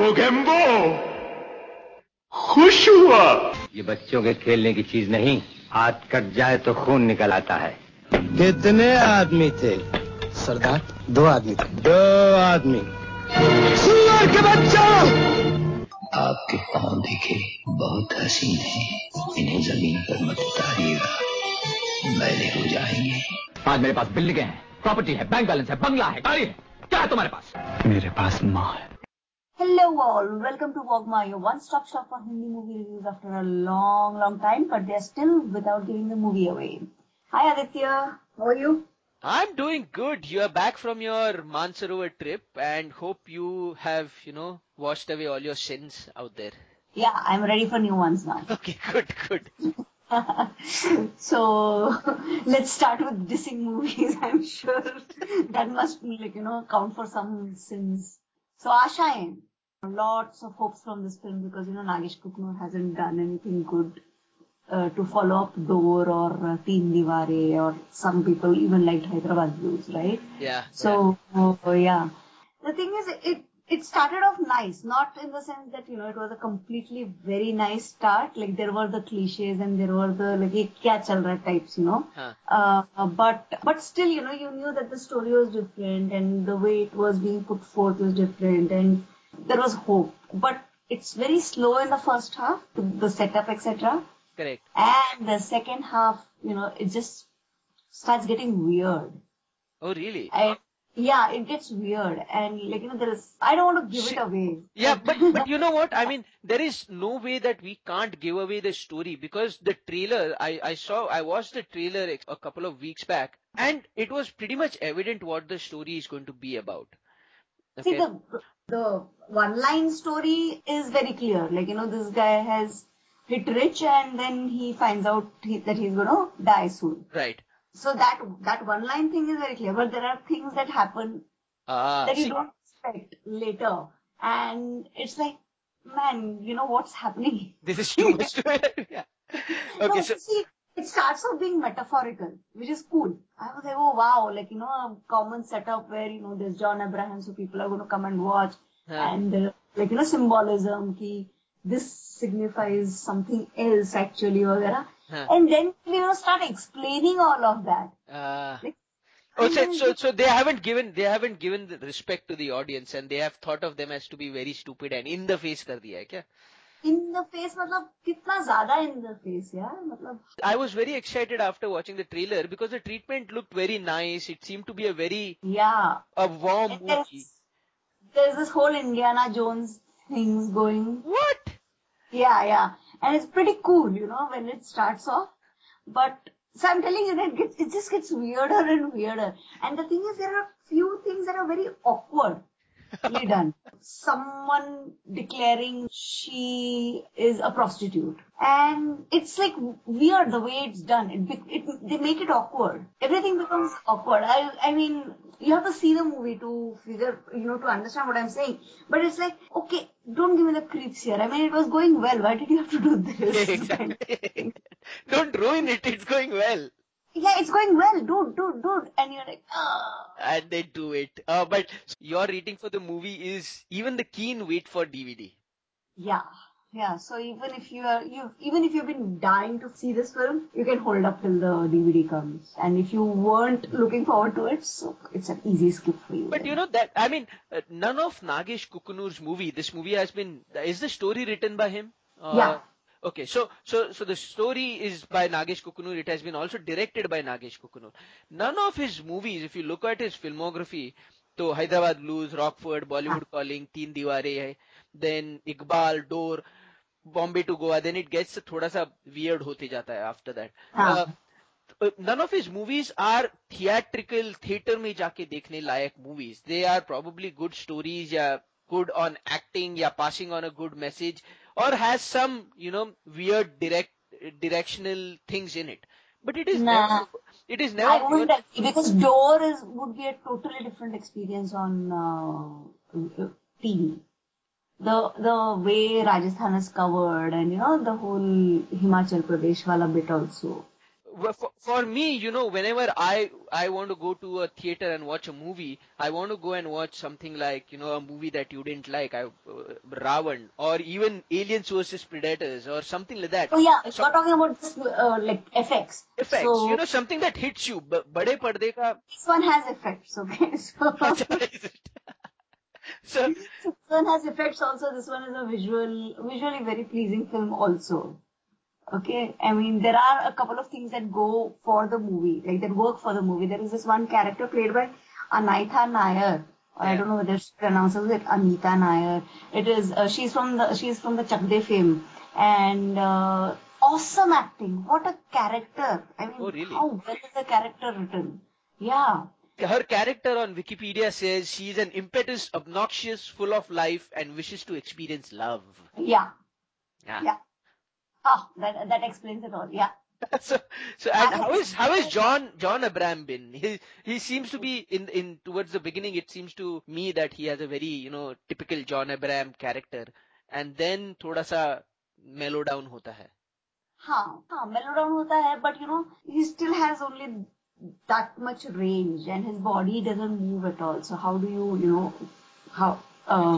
मोगेम्बो। खुश हुआ। ये बच्चों के खेलने की चीज़ नहीं हाथ कट जाए तो खून निकल आता है। कितने आदमी थे? सरदार दो आदमी थे। दो आदमी। सुअर के बच्चा! आपके पाँव देखे बहुत हसीन है। इन्हें ज़मीन पर मत उतारिएगा। मैले हो जाएँगे। आज मेरे पास बिल्डिंगें हैं प्रॉपर्टी है बैंक बैलेंस है बंगला है गाड़ी है। क्या है तुम्हारे पास? मेरे पास माँ है। Hello all, welcome to Wogma, your one-stop shop for Hindi movie reviews after a long, long time, but they're still without giving the movie away. Hi Aditya, how are you? I'm doing good. You are back from your Mansarovar trip and hope you have, you know, washed away all your sins out there. Yeah, I'm ready for new ones now. Okay, good, good. so let's start with dissing movies. I'm sure that must like you know count for some sins. So Aashayein, lots of hopes from this film because you know Nagesh Kukunur hasn't done anything good uh, to follow up Dor or uh, Teen Deewarein or some people even liked Hyderabad Blues, right? Yeah. So uh, yeah, the thing is it it started off nice, not in the sense that you know it was a completely very nice start. Like there were the cliches and there were the like "Ye kya chal raha types, you know. Huh. Uh, but but still, you know, you knew that the story was different and the way it was being put forth was different and there was hope. But it's very slow in the first half, the setup, etc. Correct. And the second half, you know, it just starts getting weird. Oh, really? And yeah, it gets weird. And like, you know, there is, I don't want to give it away. Yeah, but but you know what? I mean, there is no way that we can't give away the story because the trailer I I saw I watched the trailer a couple of weeks back and it was pretty much evident what the story is going to be about. See, the, the one line story is very clear. Like, you know, this guy has hit rich and then he finds out he, that he's going to die soon. Right. So that, that one line thing is very clear. But there are things that happen Ah, that you see, don't expect later. And it's like, man, you know what's happening? this is too much yeah. Okay, no, so see, it starts off being metaphorical, which is cool. I was like, oh wow, like, you know, a common setup where, you know, there's John Abraham, so people are going to come and watch. Yeah. And, uh, like, you know, symbolism, ki this signifies something else actually, वगैरह. Huh. And then, you know, start explaining all of that. uh, Like, Oh, I so, mean, so, so they haven't given they haven't given the respect to the audience and they have thought of them as to be very stupid and in the face कर दिया है क्या? in the face matlab kitna zyada in the face yeah matlab. I was very excited after watching the trailer because the treatment looked very nice. It seemed to be a very yeah. a warm and there's, movie. There's this whole indiana jones things going. What? Yeah yeah. And it's pretty cool you know when it starts off. But so I'm telling you, it gets, it just gets weirder and weirder. And the thing is, there are few things that are very awkward done. Someone declaring she is a prostitute, and it's like weird the way it's done. It, be- it they make it awkward. Everything becomes awkward. I I mean, you have to see the movie to figure, you know, to understand what I'm saying. But it's like, okay, don't give me the creeps here. I mean, it was going well. Why did you have to do this? exactly. Don't ruin it. It's going well. Yeah, it's going well, dude, dude, dude. And you're like, ah. And they do it. Uh, but your rating for the movie is even the keen wait for DVD. Yeah. Yeah, so even if you are, you even if you've been dying to see this film, you can hold up till the DVD comes. And if you weren't looking forward to it, so it's an easy skip for you. But you know that I mean, uh, none of Nagesh Kukunur's movie. This movie has been. Is the story written by him? Uh, Yeah. Okay, so so so the story is by Nagesh Kukunur. It has been also directed by Nagesh Kukunur. None of his movies, if you look at his filmography, तो Hyderabad blues Rockford Bollywood calling Teen Deewarein है then Iqbal Dor Bombay to Goa then it gets थोड़ा सा weird होते जाता है after that none of his movies are theatrical theatre में जाके देखने लायक movies they are probably good stories या गुड ऑन एक्टिंग या passing on a good message or has some you know weird direct directional things in it. But it is Nah. never it is never I wouldn't agree because Dor is would be a totally different experience on uh, TV. The the way Rajasthan is covered and you know the whole Himachal Pradesh wala bit also for, for me, you know, whenever I I want to go to a theater and watch a movie, I want to go and watch something like you know a movie that you didn't like, I, uh, Ravan, or even Aliens versus Predators, or something like that. Oh yeah, so, you're talking about this, uh, like effects. Effects, so, you know, something that hits you. But Bade Parde ka. This one has effects, okay. So. so this one has effects also. This one is a visual, visually very pleasing film also. Okay, I mean there are a couple of things that go for the movie, like that work for the movie. There is this one character played by Anaitha Nair. Or I don't know whether she pronounces it Anita Nair. It is uh, she's from the she's from the Chak De fame, and uh, awesome acting. What a character! I mean, Oh, really? how well is the character written? Yeah. her character on Wikipedia says she's an impetus, obnoxious, full of life, and wishes to experience love. Yeah. Yeah. Yeah. Oh, that that explains it all. Yeah. so, so and how is how is John John Abraham been? He he seems to be in in towards the beginning. It seems to me that he has a very you know typical John Abraham character, and then थोड़ा सा mellow down होता है. हाँ हाँ melodrama होता है but you know he still has only that much range and his body doesn't move at all so how do you you know how uh,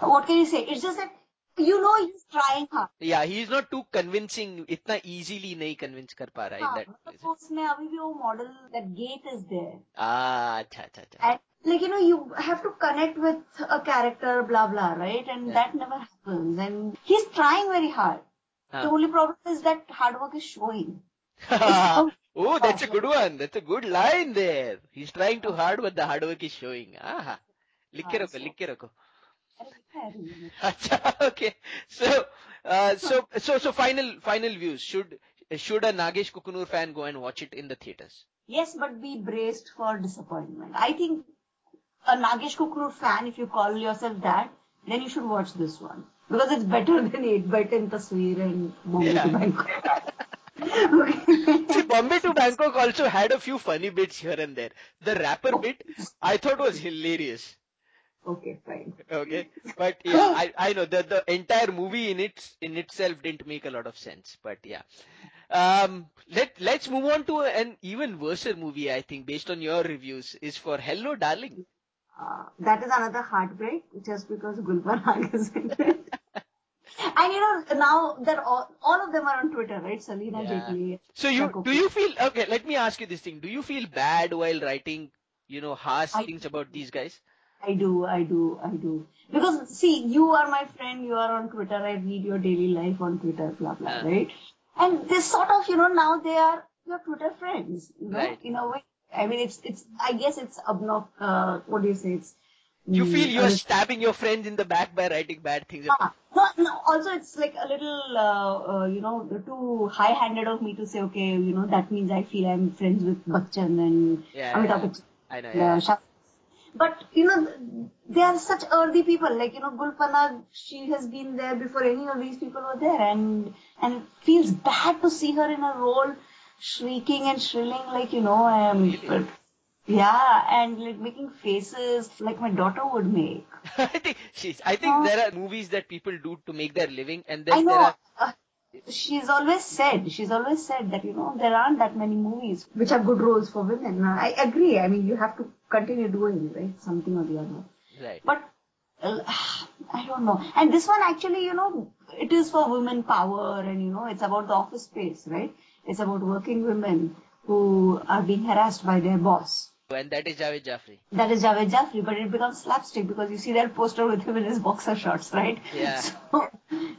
what can you say it's just that you know he's trying hard Yeah, he is not too convincing. इतना easily नहीं convince कर पा रहा है हाँ. मतलब उसमें अभी भी वो model that gait is there Ah, अच्छा अच्छा अच्छा. like you know you have to connect with a character blah blah right and Yeah. that never happens and he's trying very hard हाँ. the only problem is that hard work is showing oh, that's a good one. That's a good line there. He's trying too hard, but the hard work is showing. Ah, लिख के हाँ, रखो, लिख के रखो. okay. So, uh, so, so, so final, final views. Should, should a Nagesh Kukunur fan go and watch it in the theaters? Yes, but be braced for disappointment. I think a Nagesh Kukunur fan, if you call yourself that, then you should watch this one. Because it's better than 8 by 10 Tasveer and Bombay yeah. to Bangkok. See, Bombay to Bangkok also had a few funny bits here and there. The rapper bit, I thought was hilarious okay, fine. Okay, but yeah, I, I know the the entire movie in its in itself didn't make a lot of sense. But yeah, um, let let's move on to an even worse movie. I think based on your reviews is for Hello Darling. Uh, that is another heartbreak just because Gul Panag is in it. and you know, now that all, all of them are on Twitter, right? Celina Yeah. Jaitly. So Isha Koppikar. do you feel okay? Let me ask you this thing: Do you feel bad while writing, you know, harsh I- things about these guys? I do, I do, I do. Because see, you are my friend, you are on Twitter, I read your daily life on Twitter, blah blah, Yeah. right? And this sort of, you know, now they are your Twitter friends, you know, Right. in a way. I mean, it's, it's, I guess it's obnox, uh, what do you say? It's, You mm, feel you're little- stabbing your friends in the back by writing bad things. Ah, no, no, also it's like a little, uh, uh, you know, too high-handed of me to say, okay, you know, that means I feel I'm friends with Bachchan and Yeah, Amitabh. Bachchan. I know. uh, Yeah. But you know, they are such earthy people. Like you know, Gul Panag, she has been there before any of these people were there, and and it feels bad to see her in a role, shrieking and shrilling like you know, um, yeah, and like making faces like my daughter would make. I think she's. I think Uh, there are movies that people do to make their living, and then there are. Uh, she's always said, she's always said that, you know, there aren't that many movies which are good roles for women. I agree. I mean, you have to continue doing, right? Something or the other. Right. But uh, I don't know. And this one actually, you know, it is for women power and, you know, it's about the office space, right? It's about working women who are being harassed by their boss. And that is Javed Jafri. That is Javed Jafri, but it becomes slapstick because you see that poster with him in his boxer shorts, right? Yeah. So,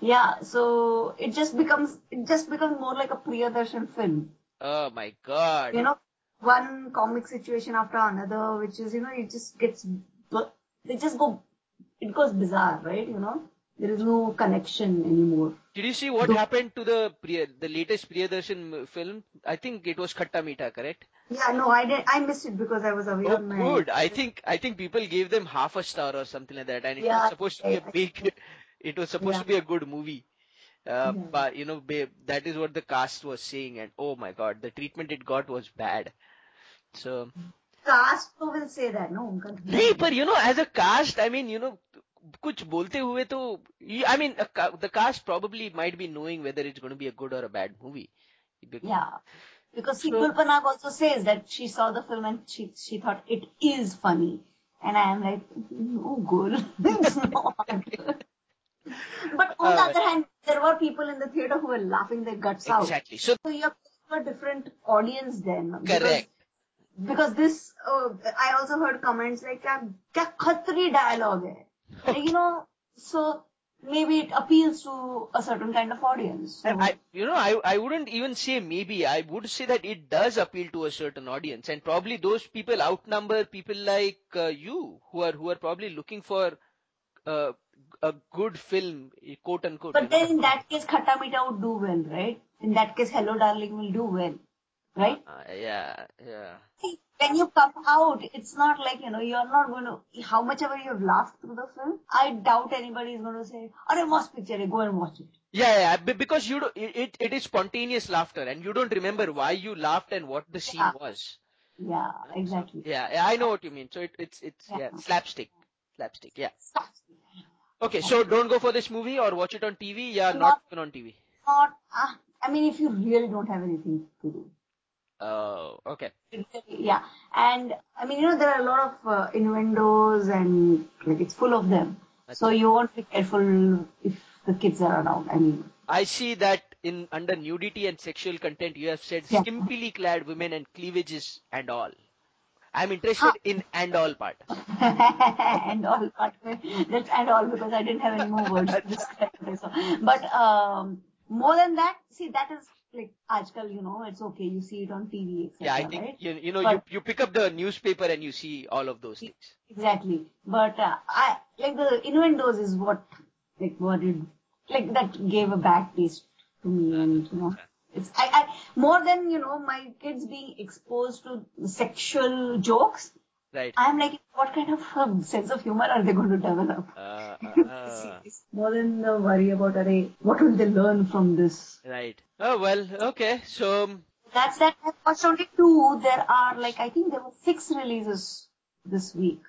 yeah, so it just becomes, it just becomes more like a Priyadarshan film. Oh my God. You know, one comic situation after another, which is, you know, it just gets, they just go, it goes bizarre, right? You know, there is no connection anymore. Did you see what happened to the Priya, the latest Priyadarshan film? I think it was Khatta Meetha, correct? Yeah, no, I did, I missed it because I was away Oh, on my. good. I think I think people gave them half a star or something like that, and it Yeah, was supposed to be a big. It was supposed Yeah. to be a good movie. Uh, Yeah. But you know, babe, that is what the cast was saying, and oh my god, the treatment it got was bad. So, Cast will say that, no? उनका नहीं, but you know, as a cast, I mean, you know, कुछ बोलते हुए तो, I mean, a ca- the cast probably might be knowing whether it's going to be a good or a bad movie. Because- Yeah. Because see, So- Kulpanag also says that she saw the film and she she thought it is funny, and I am like, no, girl, it's not. but on the Uh, other hand, there were people in the theater who were laughing their guts out. Exactly. So So you're a different audience then. because- correct. because this oh, I also heard comments like क्या क्या Khatri dialogue है you know so maybe it appeals to a certain kind of audience. So. I, you know, I, I wouldn't even say maybe. I would say that it does appeal to a certain audience, and probably those people outnumber people like uh, you who are who are probably looking for uh, a good film, quote unquote. But then know. in that case, Khatta Meetha would do well, right? In that case, Hello Darling will do well right? Uh, yeah, yeah. See, when you come out, it's not like, you know, you're not going to, how much ever you've laughed through the film, I doubt anybody is going to say, A must picture go and watch it. Yeah, yeah, because you do, it, it is spontaneous laughter and you don't remember why you laughed and what the scene yeah. was. Yeah, exactly. Yeah, yeah, I know what you mean. So it, it's, it's, yeah. yeah slapstick. Slapstick, yeah. Okay, so don't go for this movie or watch it on TV. Yeah, not, not on TV. Not, uh, I mean, if you really don't have anything to do. Oh, okay. Yeah, and I mean, you know, there are a lot of uh, innuendos and like it's full of them. So you want to be careful if the kids are around. I mean, I see that in under nudity and sexual content, you have said Yeah. skimpily clad women and cleavages and all. I'm interested in and all part. and all, but that's and all because I didn't have any more words to describe it. So, but um, more than that, see, that is Aajkal, you know, it's okay. You see it on TV, etc. Yeah, I think right? you, you know but, you, you pick up the newspaper and you see all of those things. Exactly, but uh, I like the innuendos is what like what it like that gave a bad taste to me, and you know. It's, I, I, more than, you know, my kids being exposed to sexual jokes, Right. I'm like what kind of um, sense of humor are they going to develop Uh, uh, uh, more than the worry about are they, what will they learn from this right. Oh well. Okay. So um, that's that I watched only two there are like I think there were six releases this week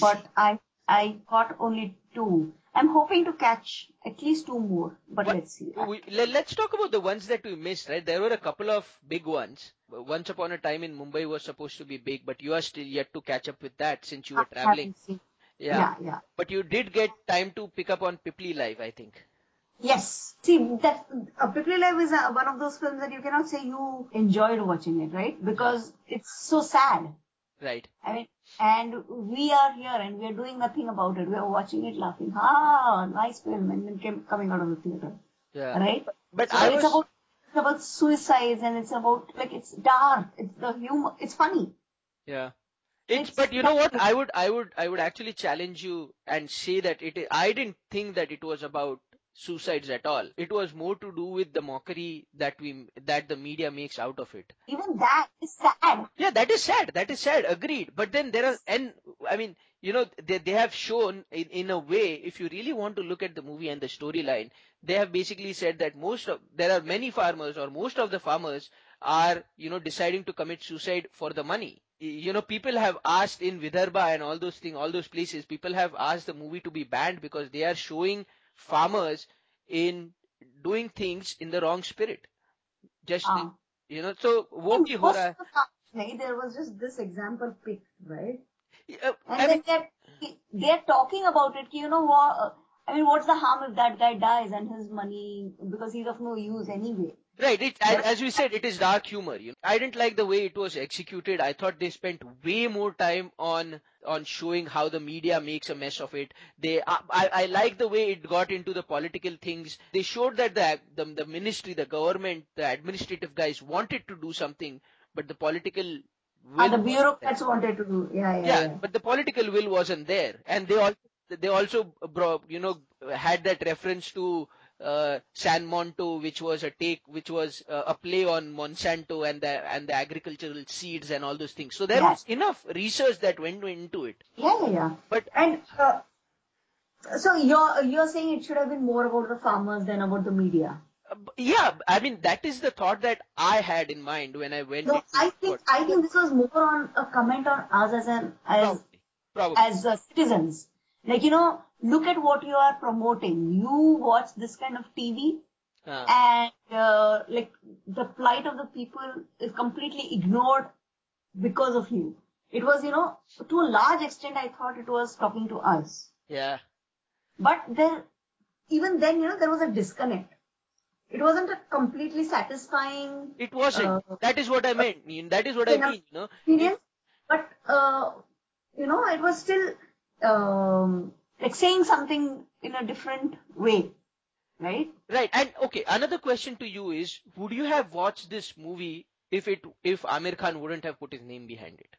but I I got only two. I'm hoping to catch at least two more, but What- let's see. we, let, let's talk about the ones that we missed. Right. There were a couple of big ones. Once upon a time in Mumbai was supposed to be big, but you are still yet to catch up with that since you were traveling. Yeah. yeah, yeah. But you did get time to pick up on Peepli Live, I think. Yes. See, that uh, Peepli Live is uh, one of those films that you cannot say you enjoyed watching it, right? Because it's so sad. Right. I mean, and we are here and we are doing nothing about it. We are watching it, laughing. Ah, nice film, and then came, coming out of the theater, Yeah. right? But So I it's was about it's about suicides and it's about like it's dark. It's the humor. It's funny. Yeah. It's, It's but you know what? I would, I would, I would actually challenge you and say that it. i- I didn't think that it was about suicides at all. It was more to do with the mockery that we, that the media makes out of it. Even that is sad. Yeah, that is sad. That is sad. Agreed. But then there are, and I mean, you know, they, they have shown in, in a way, if you really want to look at the movie and the storyline, they have basically said that most of, there are many farmers or most of the farmers are, you know, deciding to commit suicide for the money. You know, people have asked in Vidarbha and all those things, all those places, people have asked the movie to be banned because they are showing farmers in doing things in the wrong spirit. Just, Ah. you know, so wo bhi ho raha of the time, nahi, there was just this example picked, right? hai. Uh, And I then mean, they're, they're talking about it. You know what? I mean, what's the harm if that guy dies and his money because he's of no use anyway? Right, it, as we said, it is dark humor. You know, I didn't like the way it was executed. I thought they spent way more time on on showing how the media makes a mess of it. They, I, I I like the way it got into the political things. They showed that the, the the ministry, the government, the administrative guys wanted to do something, but the political will Ah, the bureaucrats wanted to do. Yeah, yeah, yeah, yeah. but the political will wasn't there, and they also they also brought, you know had that reference to uh, San Monto, which was a take, which was uh, a play on Monsanto and the and the agricultural seeds and all those things. So there Yeah. was enough research that went into it. Yeah, yeah, yeah. But And uh, so you're you're saying it should have been more about the farmers than about the media. uh, yeah, I mean that is the thought that I had in mind when I went. No, I think I think this was more on a comment on us as an as probably, probably. as uh, citizens. Like you know, look at what you are promoting. You watch this kind of TV, Uh, and uh, like the plight of the people is completely ignored because of you. It was, you know, to a large extent, I thought it was talking to us. yeah. But there, even then, you know, there was a disconnect. It wasn't a completely satisfying It wasn't. Uh, that is what I meant. I mean, That is what I mean. You know, experience, but uh, you know, it was still um, like saying something in a different way right right and okay another question to you is would you have watched this movie if it if aamir khan wouldn't have put his name behind it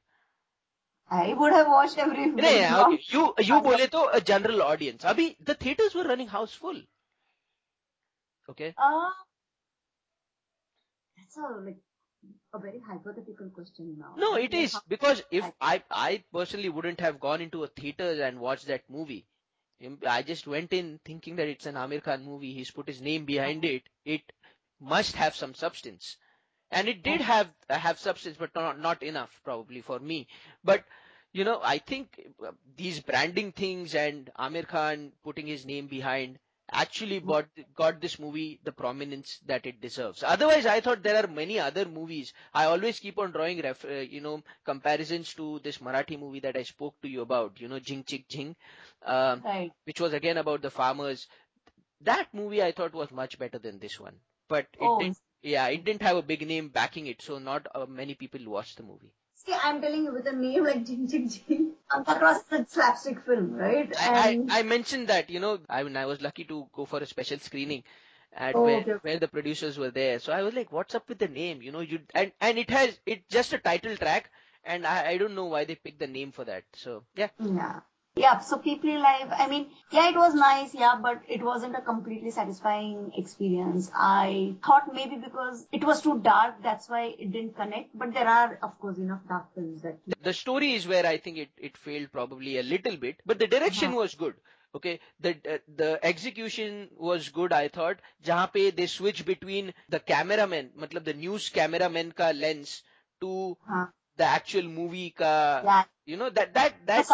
I would have watched every movie. No, yeah, okay. You you बोले तो a general audience. अभी the theaters were running house full. Okay. Uh, that's a like a very hypothetical question now. No, it is because if I I personally wouldn't have gone into a theater and watched that movie. I just went in thinking that it's an Aamir Khan movie. He's put his name behind it. It must have some substance, and it did have have substance, but not not enough probably for me. But you know, I think uh, these branding things and Aamir Khan putting his name behind actually bought, got this movie the prominence that it deserves. Otherwise, I thought there are many other movies. I always keep on drawing, ref, uh, you know, comparisons to this Marathi movie that I spoke to you about, you know, Jhing Chik Jhing, um, Right. which was again about the farmers. That movie I thought was much better than this one, but it Oh. didn't. Yeah, it didn't have a big name backing it, so not uh, many people watched the movie. See, I'm telling you, with a name like Jing Jing Jing, Is a slapstick film, right? I, And I, I mentioned that, you know, I mean, I was lucky to go for a special screening at Oh, where, okay. where the producers were there. So I was like, what's up with the name? You know, you, and, and it has, it's just a title track and I, I don't know why they picked the name for that. So yeah. yeah. Yeah, so Peepli Live, I mean, yeah, it was nice, yeah, but it wasn't a completely satisfying experience. I thought maybe because it was too dark, that's why it didn't connect, but there are, of course, enough dark films that. The, the story is where I think it, it failed probably a little bit, but the direction uh-huh. was good. Okay, the the execution was good, I thought. जहाँ पे they switch between the cameraman, मतलब the news cameraman का lens to हाँ the actual movie का, yeah, you know that that that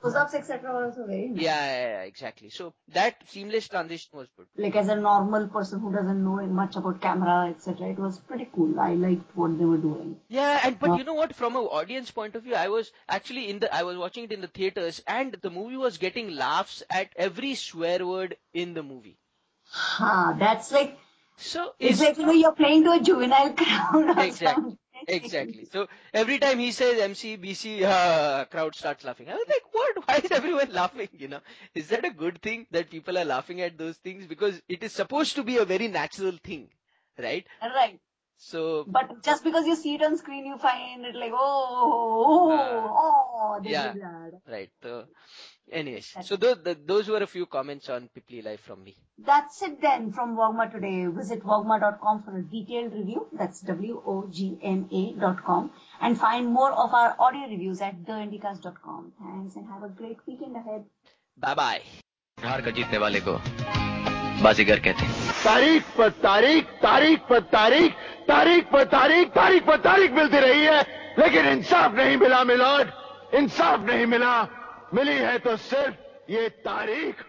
close-ups, etc. were also very nice. Yeah, yeah, yeah, exactly. So that seamless transition was good. Like as a normal person who doesn't know much about camera, etc., it was pretty cool. I liked what they were doing. Yeah, and but you know what? From an audience point of view, I was actually in the I was watching it in the theaters, and the movie was getting laughs at every swear word in the movie. Ha, that's like So it's it's like you know you're playing to a juvenile crowd or Exactly. something. Exactly. So every time he says MC, BC, uh, crowd starts laughing. I was like, what? Why is everyone laughing? You know, is that a good thing that people are laughing at those things? Because it is supposed to be a very natural thing, right? Right. So, but just because you see it on screen, you find it like, oh, oh, uh, oh, oh, ah, oh yeah, right. So, anyways, that's so those, the, those were a few comments on Peepli Live from me. That's it then from Wogma today. Visit Wogma.com for a detailed review. That's W-O-G-M-A.com and find more of our audio reviews at theindicast.com. Thanks and have a great weekend ahead. Bye bye. बाजीगर कहते हैं। तारीख पर तारीख तारीख पर तारीख तारीख पर तारीख तारीख पर तारीख मिलती रही है, लेकिन इंसाफ नहीं मिला मिलोड इंसाफ नहीं मिला। मिली है तो सिर्फ़ ये तारीख।